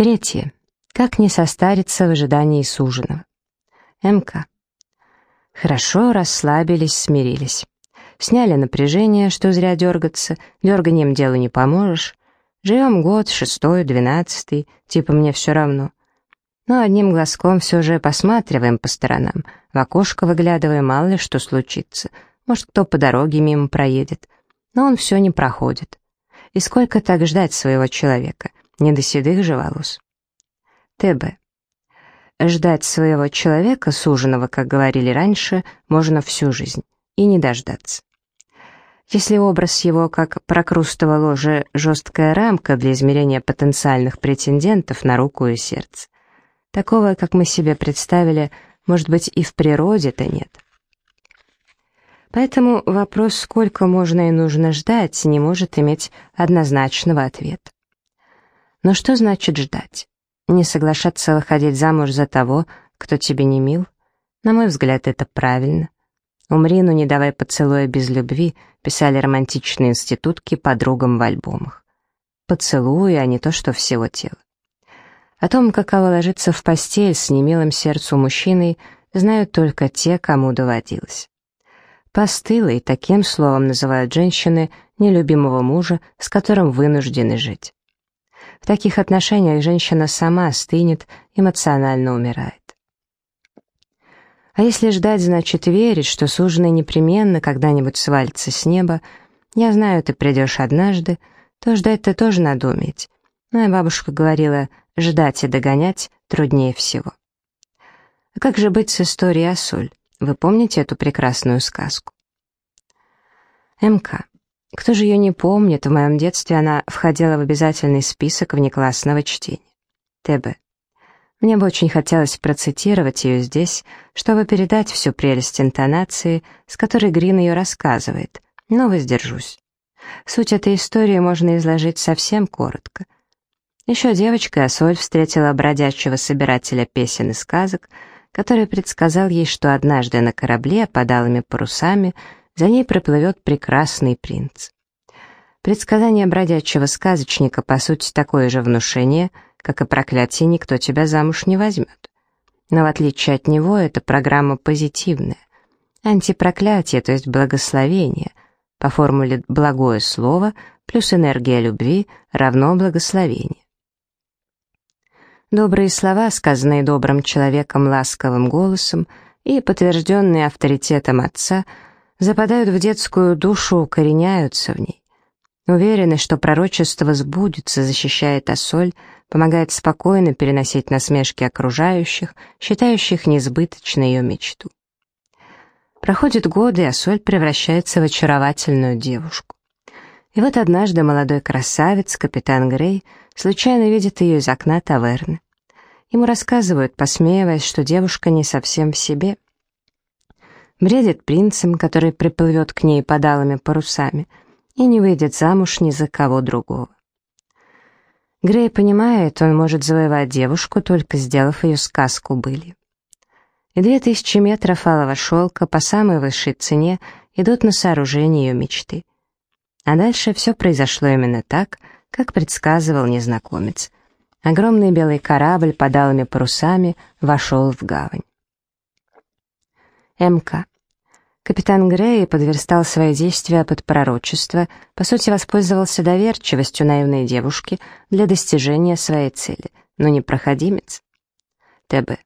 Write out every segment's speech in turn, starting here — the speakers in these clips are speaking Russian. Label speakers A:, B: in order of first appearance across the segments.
A: Третье. Как не состариться в ожидании суженого. МК. Хорошо, расслабились, смирились. Сняли напряжение, что зря дергаться, дерганием делу не поможешь. Живем год, шестой, двенадцатый, типа мне все равно. Но одним глазком все же посматриваем по сторонам, в окошко выглядываем, мало ли что случится. Может, кто по дороге мимо проедет. Но он все не проходит. И сколько так ждать своего человека? Не до седых же волос. ТБ. Ждать своего человека, суженого, как говорили раньше, можно всю жизнь. И не дождаться. Если образ его как прокрустово ложе жесткая рамка для измерения потенциальных претендентов на руку и сердце, такого, как мы себе представили, может быть, и в природе-то нет. Поэтому вопрос, сколько можно и нужно ждать, не может иметь однозначного ответа. Но что значит ждать? Не соглашаться выходить замуж за того, кто тебе не мил? На мой взгляд, это правильно. «Умри, но не давай поцелуя без любви», писали романтичные институтки подругам в альбомах. Поцелуи, а не то, что всего тела. О том, каково ложиться в постель с немилым сердцу мужчиной, знают только те, кому доводилось. Постылой, таким словом называют женщины нелюбимого мужа, с которым вынуждены жить. В таких отношениях женщина сама стынет, эмоционально умирает. А если ждать, значит верить, что суженый непременно когда-нибудь свалится с неба, я знаю, ты придешь однажды, то ждать-то тоже надо уметь. Моя бабушка говорила, ждать и догонять труднее всего. А как же быть с историей о соль? Вы помните эту прекрасную сказку? МК. Кто же ее не помнит, в моем детстве она входила в обязательный список внеклассного чтения. ТБ. Мне бы очень хотелось процитировать ее здесь, чтобы передать всю прелесть интонации, с которой Грин ее рассказывает, но воздержусь. Суть этой истории можно изложить совсем коротко. Еще девочка Асоль встретила бродячего собирателя песен и сказок, который предсказал ей, что однажды на корабле под алыми парусами за ней проплывет прекрасный принц. Предсказание бродячего сказочника, по сути, такое же внушение — как и проклятие, никто тебя замуж не возьмет. Но в отличие от него, эта программа позитивная. Антипроклятие, то есть благословение. По формуле «благое слово» плюс энергия любви равно благословение. Добрые слова, сказанные добрым человеком ласковым голосом и подтвержденные авторитетом отца, западают в детскую душу, укореняются в ней. Уверенность, что пророчество сбудется, защищает Ассоль, помогает спокойно переносить насмешки окружающих, считающих несбыточной ее мечту. Проходят годы, а Соль превращается в очаровательную девушку. И вот однажды молодой красавец, капитан Грей, случайно видит ее из окна таверны. Ему рассказывают, посмеиваясь, что девушка не совсем в себе. Бредит принцем, который приплывет к ней подалыми парусами, и не выйдет замуж ни за кого другого. Грей понимает, он может завоевать девушку, только сделав ее сказку были. И две тысячи метров алого шелка по самой высшей цене идут на сооружение ее мечты. А дальше все произошло именно так, как предсказывал незнакомец. Огромный белый корабль под алыми парусами вошел в гавань. МК. Капитан Грей подверстал свои действия под пророчество, по сути воспользовался доверчивостью наивной девушки для достижения своей цели, но не проходимец. ТБ.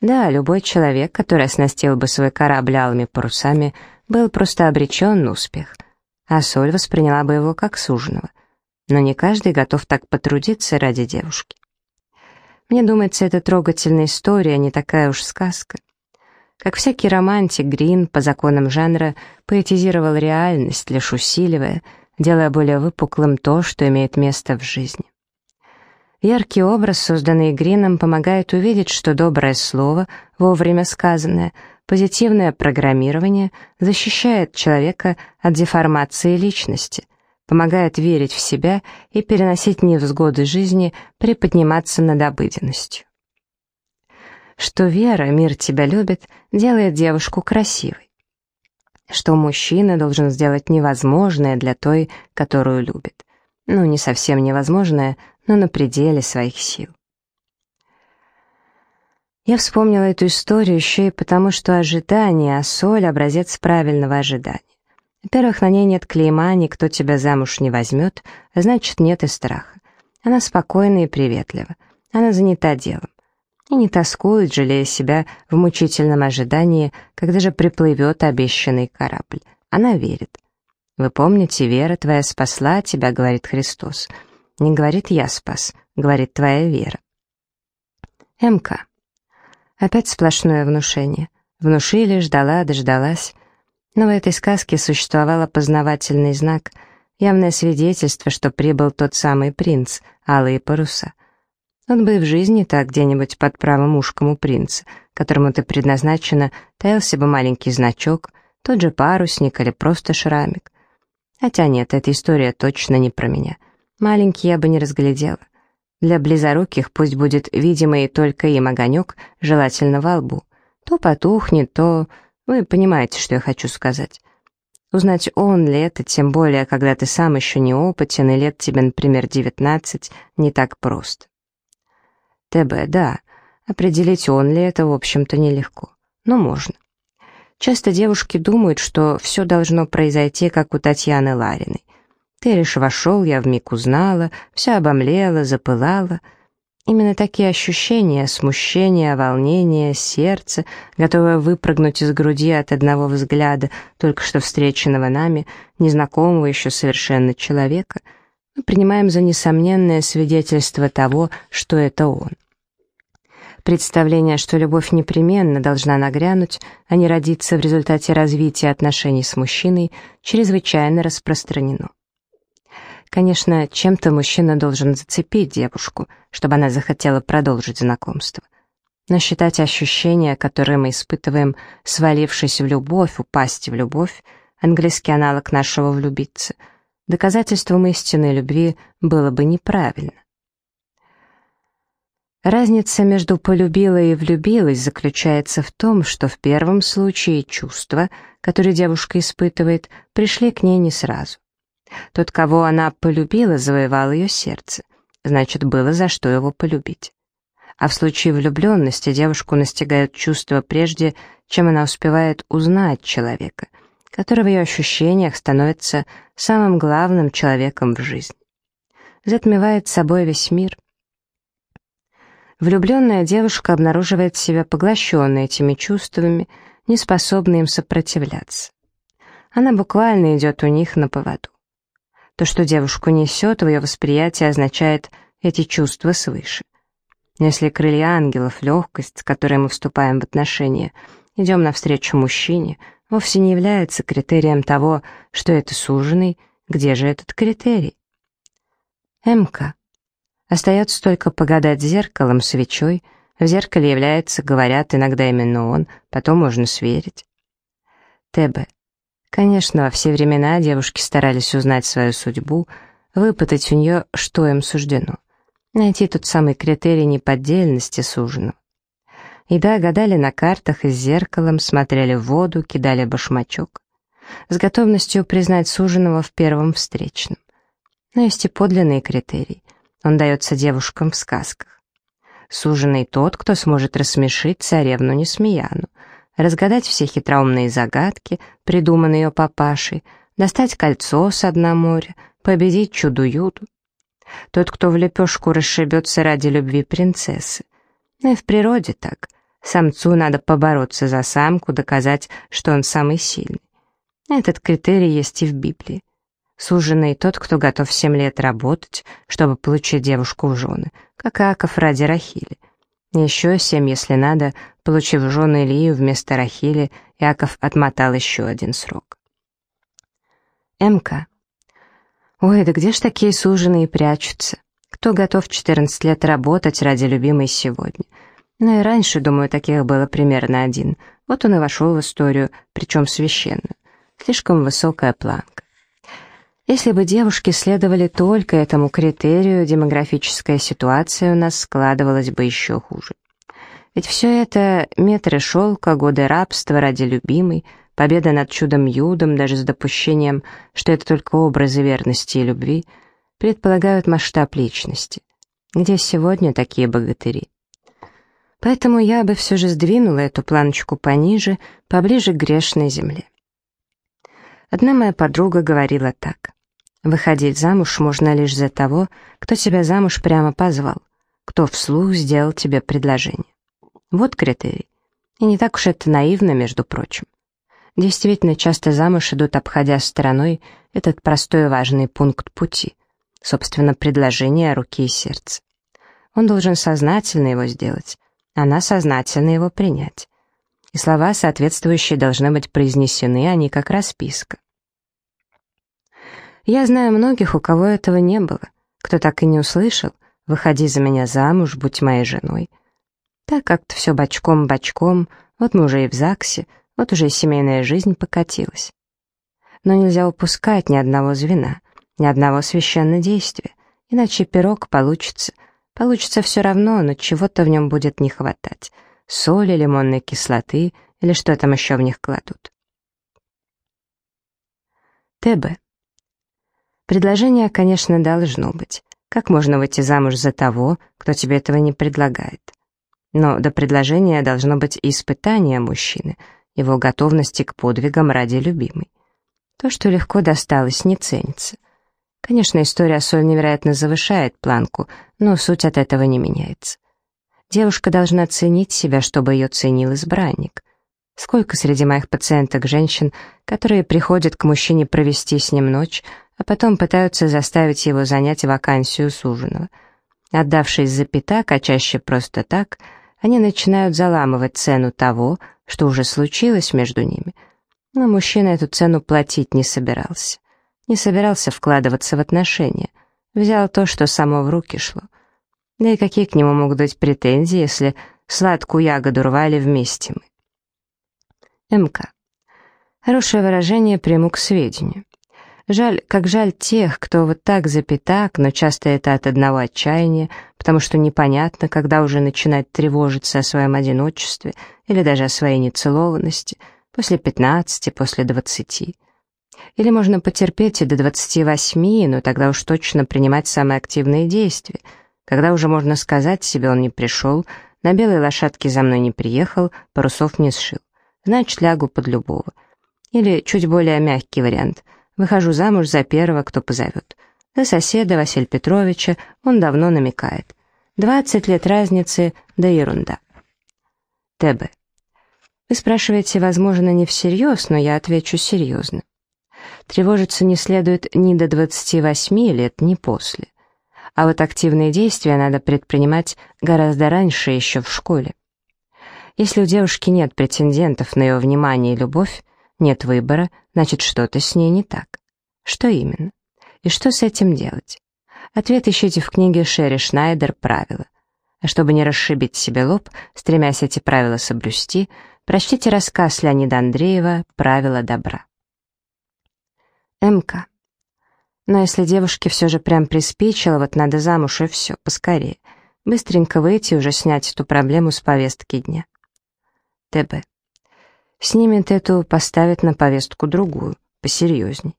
A: Да, любой человек, который оснастил бы свой корабль алыми парусами, был просто обречен на успех, а Соль восприняла бы его как суженого. Но не каждый готов так потрудиться ради девушки. Мне думается, это трогательная история, не такая уж сказка. Как всякий романтик, Грин, по законам жанра, поэтизировал реальность, лишь усиливая, делая более выпуклым то, что имеет место в жизни. Яркий образ, созданный Грином, помогает увидеть, что доброе слово, вовремя сказанное, позитивное программирование защищает человека от деформации личности, помогает верить в себя и переносить невзгоды жизни, приподниматься над обыденностью что вера, мир тебя любит, делает девушку красивой. Что мужчина должен сделать невозможное для той, которую любит. Ну, не совсем невозможное, но на пределе своих сил. Я вспомнила эту историю еще и потому, что ожидание, а соль — образец правильного ожидания. Во-первых, на ней нет клейма, никто тебя замуж не возьмет, значит, нет и страха. Она спокойна и приветлива. Она занята делом. И не тоскует, жалея себя в мучительном ожидании, когда же приплывет обещанный корабль. Она верит. «Вы помните, вера твоя спасла тебя», — говорит Христос. Не говорит «я спас», говорит «твоя вера». МК. Опять сплошное внушение. Внушили, ждала, дождалась. Но в этой сказке существовал опознавательный знак, явное свидетельство, что прибыл тот самый принц, алые паруса. Он бы в жизни так где-нибудь под правым ушком у принца, которому ты предназначена, таился бы маленький значок, тот же парусник или просто шрамик. Хотя нет, эта история точно не про меня. Маленький я бы не разглядела. Для близоруких пусть будет видимый только им огонек, желательно во лбу. То потухнет, то... Вы понимаете, что я хочу сказать. Узнать, он ли это, тем более, когда ты сам еще не опытен, и лет тебе, например, 19, не так просто. ТБ, да, определить, он ли это, в общем-то, нелегко. Но можно. Часто девушки думают, что все должно произойти, как у Татьяны Лариной. Ты лишь вошел, я вмиг узнала, вся обомлела, запылала. Именно такие ощущения, смущение, волнение, сердце, готовое выпрыгнуть из груди от одного взгляда только что встреченного нами, незнакомого еще совершенно человека, мы принимаем за несомненное свидетельство того, что это он. Представление, что любовь непременно должна нагрянуть, а не родиться в результате развития отношений с мужчиной, чрезвычайно распространено. Конечно, чем-то мужчина должен зацепить девушку, чтобы она захотела продолжить знакомство. Но считать ощущения, которые мы испытываем, свалившись в любовь, упасть в любовь, английский аналог нашего «влюбиться», доказательством истинной любви было бы неправильно. Разница между «полюбила» и «влюбилась» заключается в том, что в первом случае чувства, которые девушка испытывает, пришли к ней не сразу. Тот, кого она полюбила, завоевал ее сердце. Значит, было за что его полюбить. А в случае влюбленности девушку настигают чувства прежде, чем она успевает узнать человека, который в ее ощущениях становится самым главным человеком в жизни. Затмевает собой весь мир. Влюбленная девушка обнаруживает себя поглощенной этими чувствами, неспособной им сопротивляться. Она буквально идет у них на поводу. То, что девушку несет, в ее восприятии означает эти чувства свыше. Если крылья ангелов, легкость, с которой мы вступаем в отношения, идем навстречу мужчине, вовсе не является критерием того, что это суженый, где же этот критерий? МК. Остается только погадать зеркалом, свечой. В зеркале является, говорят, иногда именно он, потом можно сверить. ТБ. Конечно, во все времена девушки старались узнать свою судьбу, выпытать у нее, что им суждено. Найти тот самый критерий неподдельности суженого. И да, гадали на картах и с зеркалом, смотрели в воду, кидали башмачок. С готовностью признать суженого в первом встречном. Но есть и подлинный критерий. Он дается девушкам в сказках. Суженый тот, кто сможет рассмешить царевну Несмеяну, разгадать все хитроумные загадки, придуманные ее папашей, достать кольцо с дна моря, победить чуду-юду. Тот, кто в лепешку расшибется ради любви принцессы. Ну и в природе так. Самцу надо побороться за самку, доказать, что он самый сильный. Этот критерий есть и в Библии. Суженный тот, кто готов семь лет работать, чтобы получить девушку в жены, как Аков ради Рахили. Еще семь, если надо, получив жены Илью вместо Рахили, Яков отмотал еще один срок. МК. Ой, да где ж такие суженые прячутся? Кто готов 14 лет работать ради любимой сегодня? Ну и раньше, думаю, таких было примерно один. Вот он и вошел в историю, причем священную. Слишком высокая планка. Если бы девушки следовали только этому критерию, демографическая ситуация у нас складывалась бы еще хуже. Ведь все это метры шелка, годы рабства ради любимой, победа над чудом-юдом, даже с допущением, что это только образы верности и любви, предполагают масштаб личности. Где сегодня такие богатыри? Поэтому я бы все же сдвинула эту планочку пониже, поближе к грешной земле. Одна моя подруга говорила так. Выходить замуж можно лишь за того, кто тебя замуж прямо позвал, кто вслух сделал тебе предложение. Вот критерий. И не так уж это наивно, между прочим. Действительно, часто замуж идут, обходя стороной этот простой и важный пункт пути, собственно, предложение руки и сердца. Он должен сознательно его сделать, она сознательно его принять. И слова соответствующие должны быть произнесены, а не как расписка. Я знаю многих, у кого этого не было, кто так и не услышал «выходи за меня замуж, будь моей женой». Так как-то все бочком-бочком, вот мы уже и в ЗАГСе, вот уже и семейная жизнь покатилась. Но нельзя упускать ни одного звена, ни одного священного действия, иначе пирог получится — Получится все равно, но чего-то в нем будет не хватать. Соли, лимонной кислоты или что там еще в них кладут. ТБ. Предложение, конечно, должно быть. Как можно выйти замуж за того, кто тебе этого не предлагает? Но до предложения должно быть испытание мужчины, его готовности к подвигам ради любимой. То, что легко досталось, не ценится. Конечно, история Соль невероятно завышает планку, но суть от этого не меняется. Девушка должна ценить себя, чтобы ее ценил избранник. Сколько среди моих пациенток женщин, которые приходят к мужчине провести с ним ночь, а потом пытаются заставить его занять вакансию суженого. Отдавшись за пятак, а чаще просто так, они начинают заламывать цену того, что уже случилось между ними. Но мужчина эту цену платить не собирался не собирался вкладываться в отношения, взял то, что само в руки шло. Да и какие к нему могут быть претензии, если сладкую ягоду рвали вместе мы? МК. Хорошее выражение приму к сведению. Жаль, как жаль тех, кто вот так за пятак, но часто это от одного отчаяния, потому что непонятно, когда уже начинать тревожиться о своем одиночестве или даже о своей нецелованности, после пятнадцати, после двадцати. Или можно потерпеть и до 28, но тогда уж точно принимать самые активные действия, когда уже можно сказать себе «он не пришел», на белой лошадке за мной не приехал, парусов не сшил. Значит, лягу под любого. Или чуть более мягкий вариант. Выхожу замуж за первого, кто позовет. За соседа Василия Петровича он давно намекает. 20 лет разницы, да ерунда. ТБ. Вы спрашиваете, возможно, не всерьез, но я отвечу серьезно. Тревожиться не следует ни до 28 лет, ни после. А вот активные действия надо предпринимать гораздо раньше, еще в школе. Если у девушки нет претендентов на ее внимание и любовь, нет выбора, значит, что-то с ней не так. Что именно? И что с этим делать? Ответ ищите в книге Шерри Шнайдер «Правила». А чтобы не расшибить себе лоб, стремясь эти правила соблюсти, прочтите рассказ Леонида Андреева «Правила добра». МК. Но если девушке все же прям приспичило, вот надо замуж и все, поскорее. Быстренько выйти и уже снять эту проблему с повестки дня. ТБ. Снимет эту, поставит на повестку другую, посерьезней.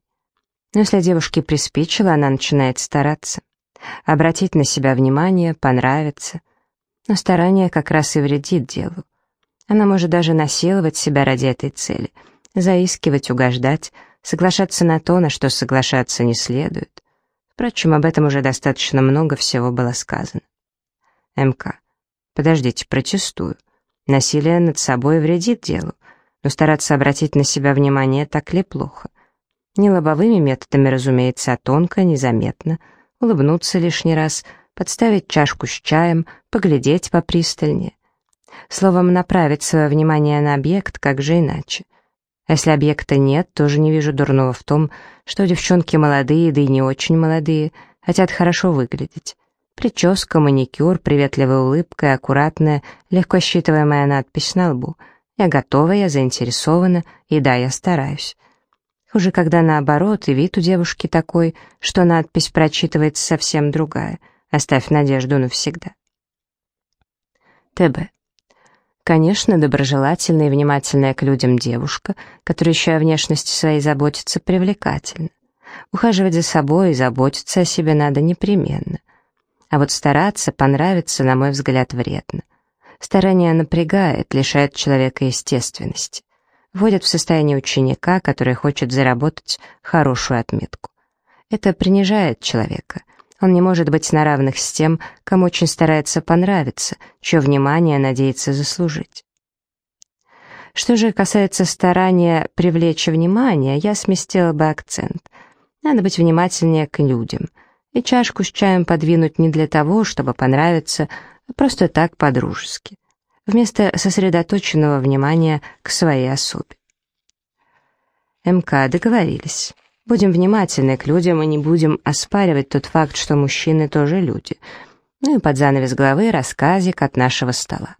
A: Но если девушке приспичило, она начинает стараться. Обратить на себя внимание, понравиться. Но старание как раз и вредит делу. Она может даже насиловать себя ради этой цели, заискивать, угождать, соглашаться на то, на что соглашаться не следует. Впрочем, об этом уже достаточно много всего было сказано. МК. Подождите, протестую. Насилие над собой вредит делу, но стараться обратить на себя внимание так ли плохо? Не лобовыми методами, разумеется, а тонко, незаметно, улыбнуться лишний раз, подставить чашку с чаем, поглядеть попристальнее. Словом, направить свое внимание на объект, как же иначе. А если объекта нет, тоже не вижу дурного в том, что девчонки молодые, да и не очень молодые, хотят хорошо выглядеть. Прическа, маникюр, приветливая улыбка и аккуратная, легко считываемая надпись на лбу. Я готова, я заинтересована, и да, я стараюсь. Хуже, когда наоборот, и вид у девушки такой, что надпись прочитывается совсем другая. Оставь надежду навсегда. ТБ. Конечно, доброжелательная и внимательная к людям девушка, которая еще о внешности своей заботится, привлекательна. Ухаживать за собой и заботиться о себе надо непременно. А вот стараться, понравиться, на мой взгляд, вредно. Старание напрягает, лишает человека естественности. Вводит в состояние ученика, который хочет заработать хорошую отметку. Это принижает человека. Он не может быть на равных с тем, кому очень старается понравиться, чье внимание надеется заслужить. Что же касается старания привлечь внимание, я сместила бы акцент. Надо быть внимательнее к людям. И чашку с чаем подвинуть не для того, чтобы понравиться, просто так по-дружески. Вместо сосредоточенного внимания к своей особе. МК договорились. Будем внимательны к людям и не будем оспаривать тот факт, что мужчины тоже люди. Ну и под занавес главы рассказик от нашего стола.